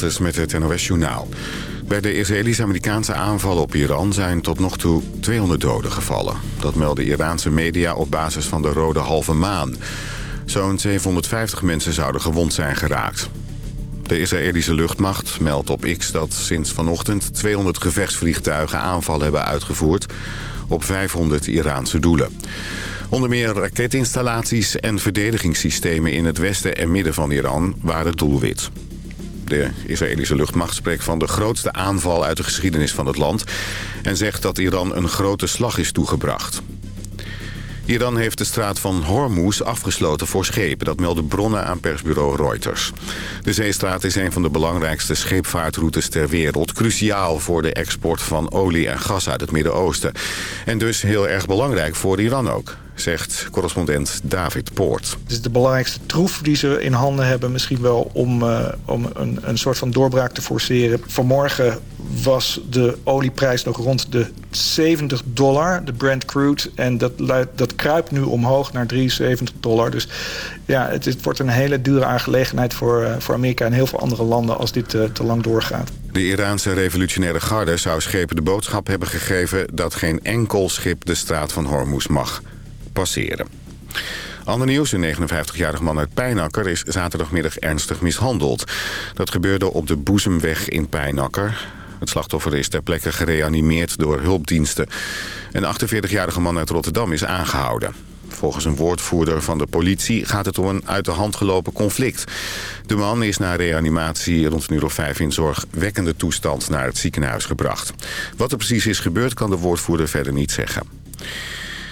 Met het NOS Journaal. Bij de Israëlisch-Amerikaanse aanvallen op Iran zijn tot nog toe 200 doden gevallen. Dat melden Iraanse media op basis van de Rode Halve Maan. Zo'n 750 mensen zouden gewond zijn geraakt. De Israëlische luchtmacht meldt op X dat sinds vanochtend 200 gevechtsvliegtuigen aanvallen hebben uitgevoerd op 500 Iraanse doelen. Onder meer raketinstallaties en verdedigingssystemen in het westen en midden van Iran waren doelwit. De Israëlische luchtmacht spreekt van de grootste aanval uit de geschiedenis van het land... en zegt dat Iran een grote slag is toegebracht. Iran heeft de straat van Hormuz afgesloten voor schepen. Dat melden bronnen aan persbureau Reuters. De zeestraat is een van de belangrijkste scheepvaartroutes ter wereld. Cruciaal voor de export van olie en gas uit het Midden-Oosten. En dus heel erg belangrijk voor Iran ook zegt correspondent David Poort. Het is de belangrijkste troef die ze in handen hebben... misschien wel om, uh, om een, een soort van doorbraak te forceren. Vanmorgen was de olieprijs nog rond de 70 dollar, de Brent crude. En dat, dat kruipt nu omhoog naar 73 dollar. Dus ja, het, het wordt een hele dure aangelegenheid voor, uh, voor Amerika... en heel veel andere landen als dit uh, te lang doorgaat. De Iraanse revolutionaire garde zou schepen de boodschap hebben gegeven... dat geen enkel schip de straat van Hormuz mag passeren. Ander nieuws, een 59-jarige man uit Pijnakker is zaterdagmiddag ernstig mishandeld. Dat gebeurde op de Boezemweg in Pijnakker. Het slachtoffer is ter plekke gereanimeerd door hulpdiensten. Een 48-jarige man uit Rotterdam is aangehouden. Volgens een woordvoerder van de politie gaat het om een uit de hand gelopen conflict. De man is na reanimatie rond een uur of vijf in zorgwekkende toestand naar het ziekenhuis gebracht. Wat er precies is gebeurd kan de woordvoerder verder niet zeggen.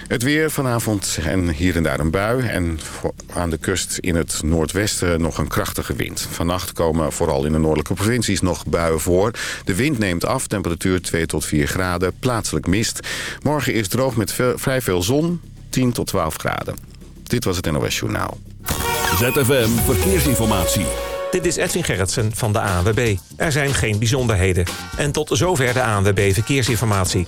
Het weer vanavond en hier en daar een bui. En aan de kust in het noordwesten nog een krachtige wind. Vannacht komen vooral in de noordelijke provincies nog buien voor. De wind neemt af, temperatuur 2 tot 4 graden, plaatselijk mist. Morgen is droog met vrij veel zon, 10 tot 12 graden. Dit was het NOS Journaal. ZFM Verkeersinformatie. Dit is Edwin Gerritsen van de ANWB. Er zijn geen bijzonderheden. En tot zover de ANWB Verkeersinformatie.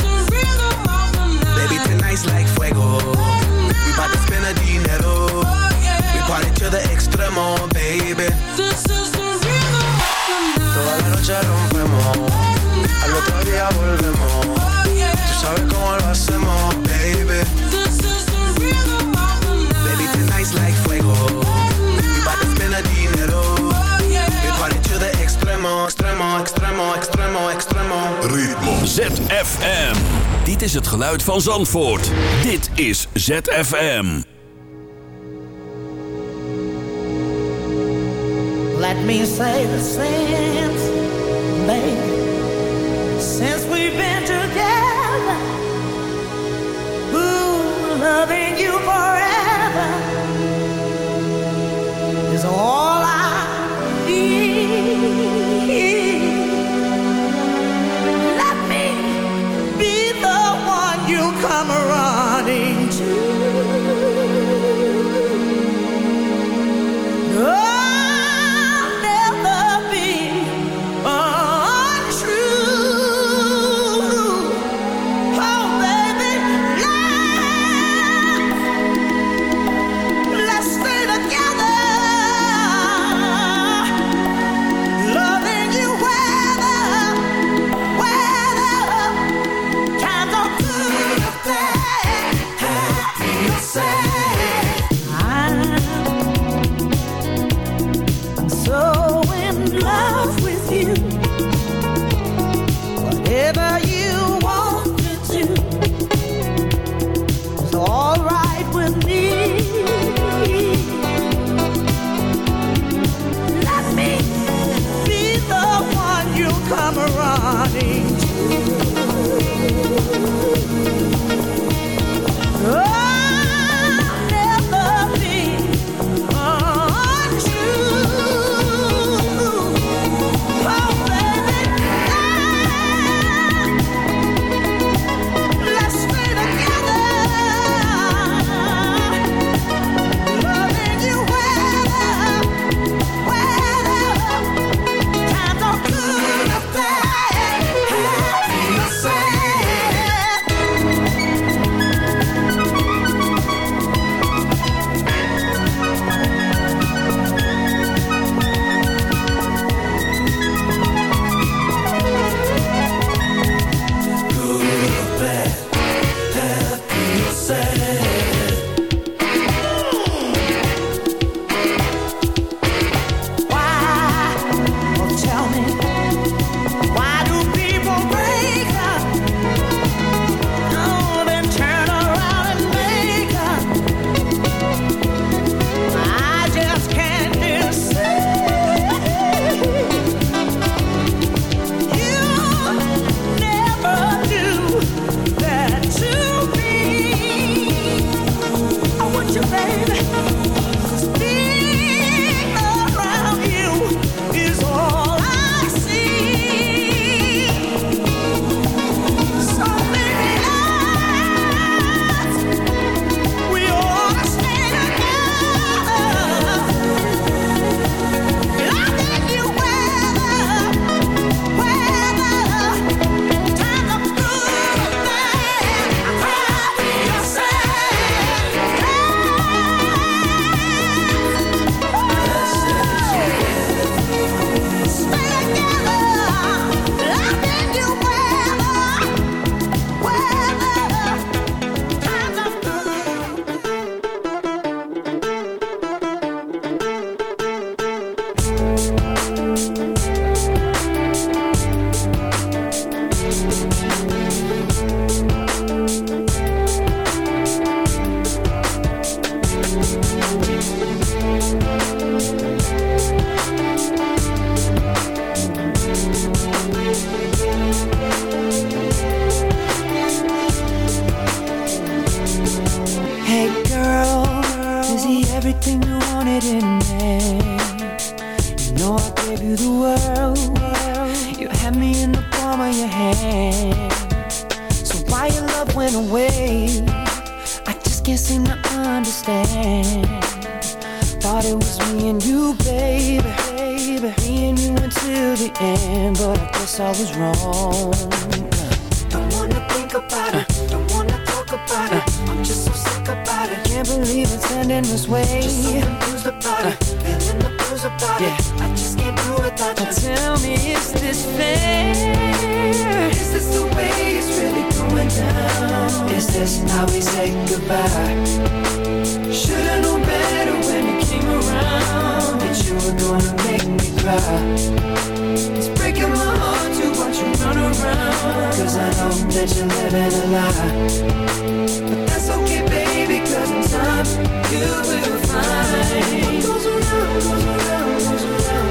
extremo, baby. This is the rhythm of the night. Toda la noche rompemos. Al otro día volvemos. Oh, yeah. Tú sabes cómo lo hacemos, baby. This is the rhythm of the night. Baby, tonight's like fuego. We bout to spend a dinero. Oh, yeah. We party to the extremo, extremo, extremo, extremo, extremo. Ritmo. ZFM. Dit is het geluid van Zandvoort. Dit is ZFM. Let me say the same, baby. Since we've been together, ooh, loving you forever is all you gonna make me cry. It's breaking my heart to watch you run around. Cause I know that you're living a lie. That's okay, baby, cause in time you will find. What goes around, goes around, goes around,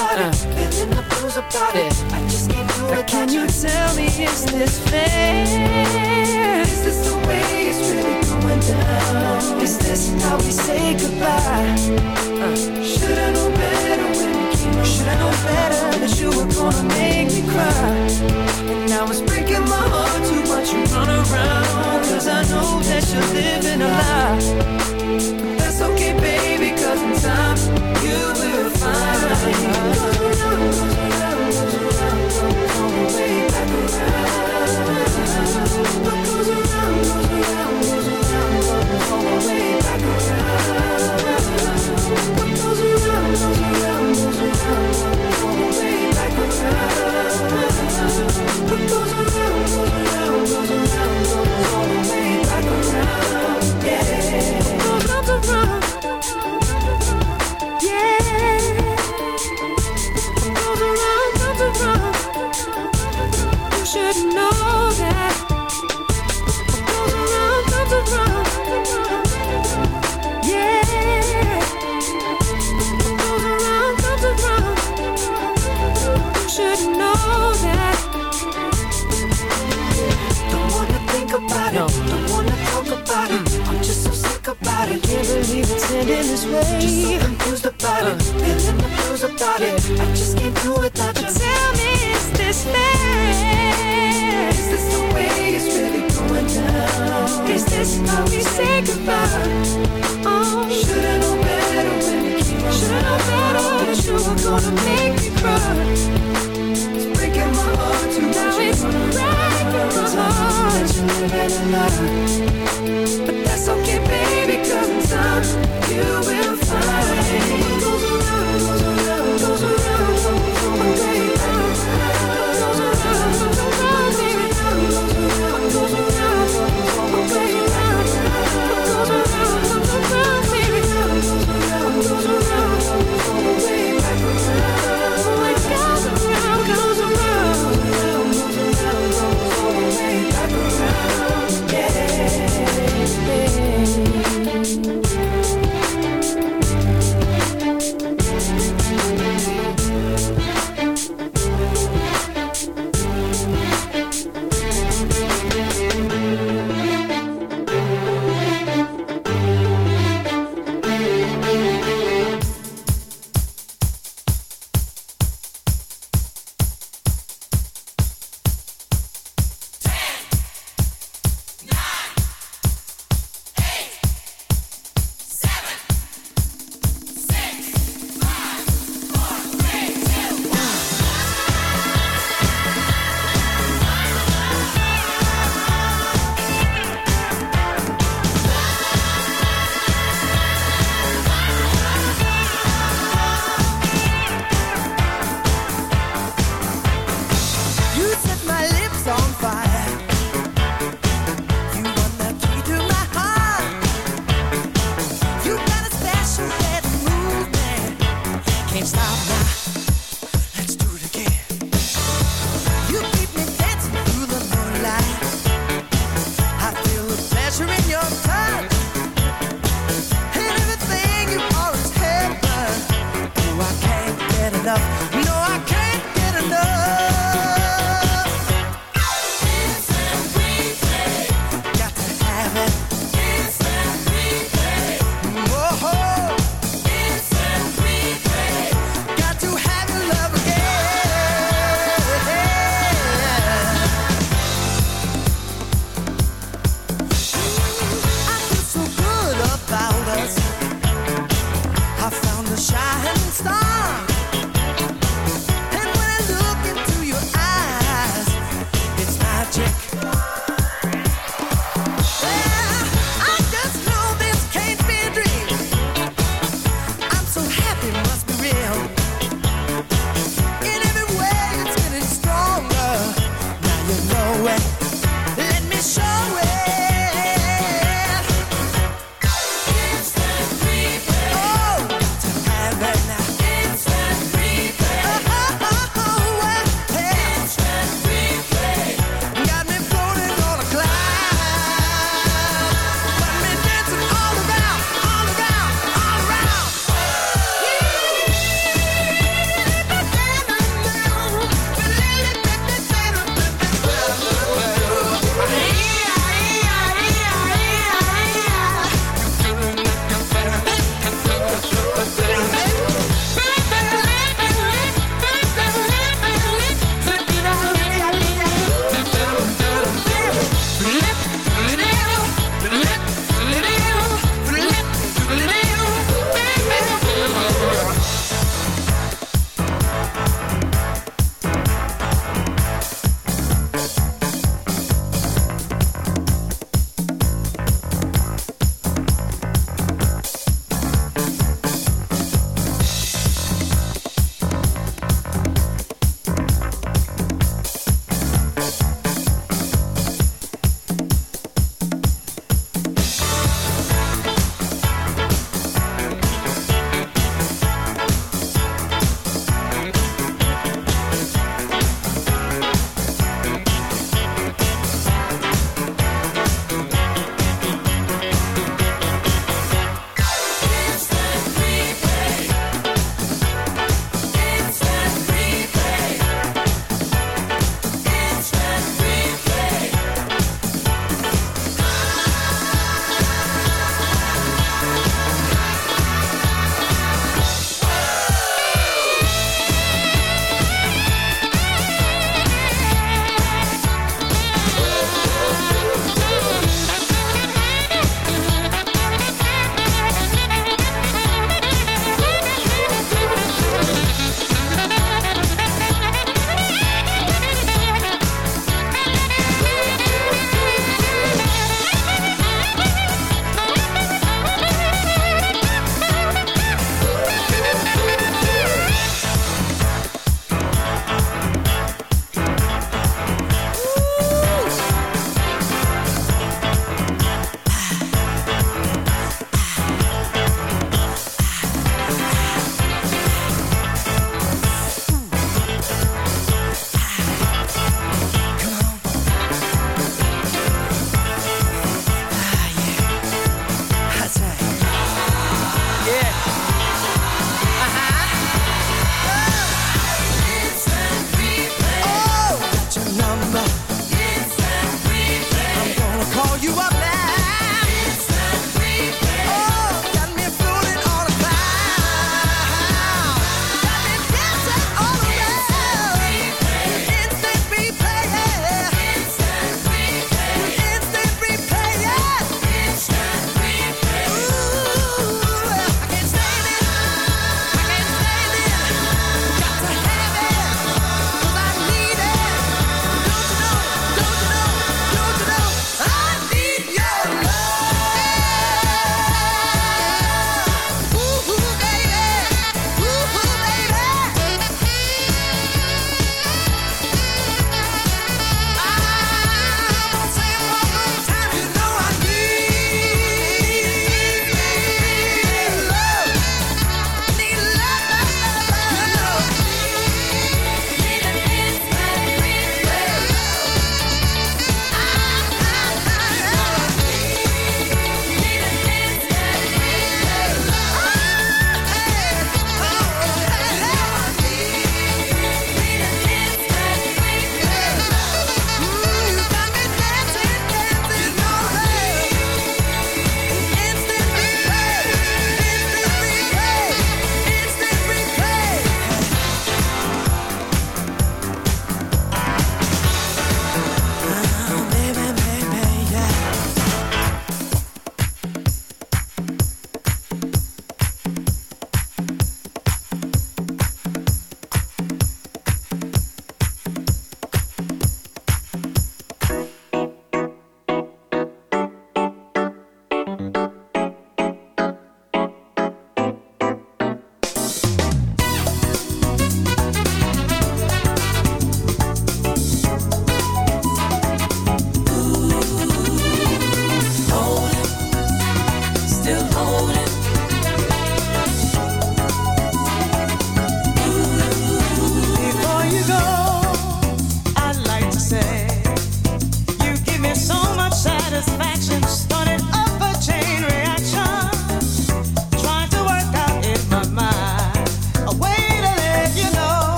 Just so it, feeling the blues about it. I just can't do it. Can you tell me, is this fair? Is this the way it's really going down? Is this how we say goodbye? Uh. Should've known better when you came around. Should've known better that you were gonna make me cry. And now it's breaking my heart to watch you run around. Cause I know that you're living a lie. That's okay, baby, cause in time you will find.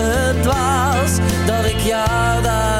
het dwaas dat ik jou daar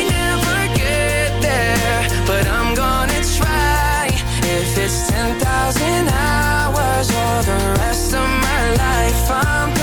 life I'm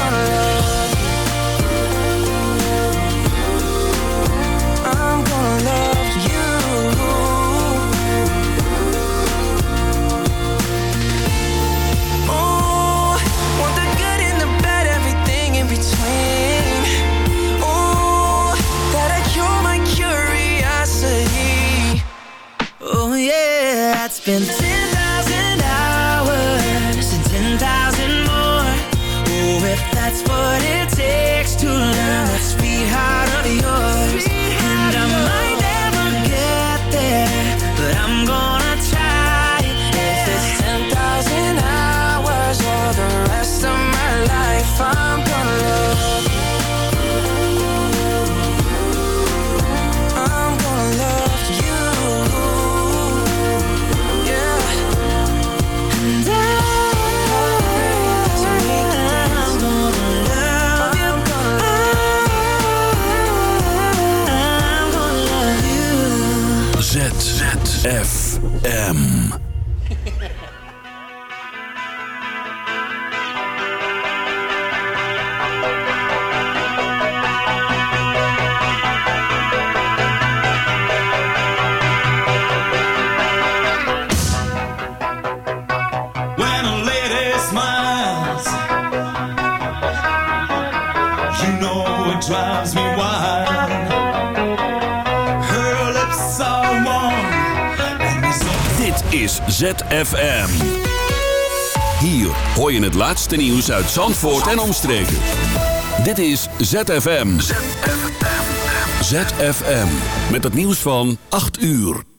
uit Zandvoort en omstreken. Dit is ZFM. ZFM. ZFM. Met het nieuws van 8 uur.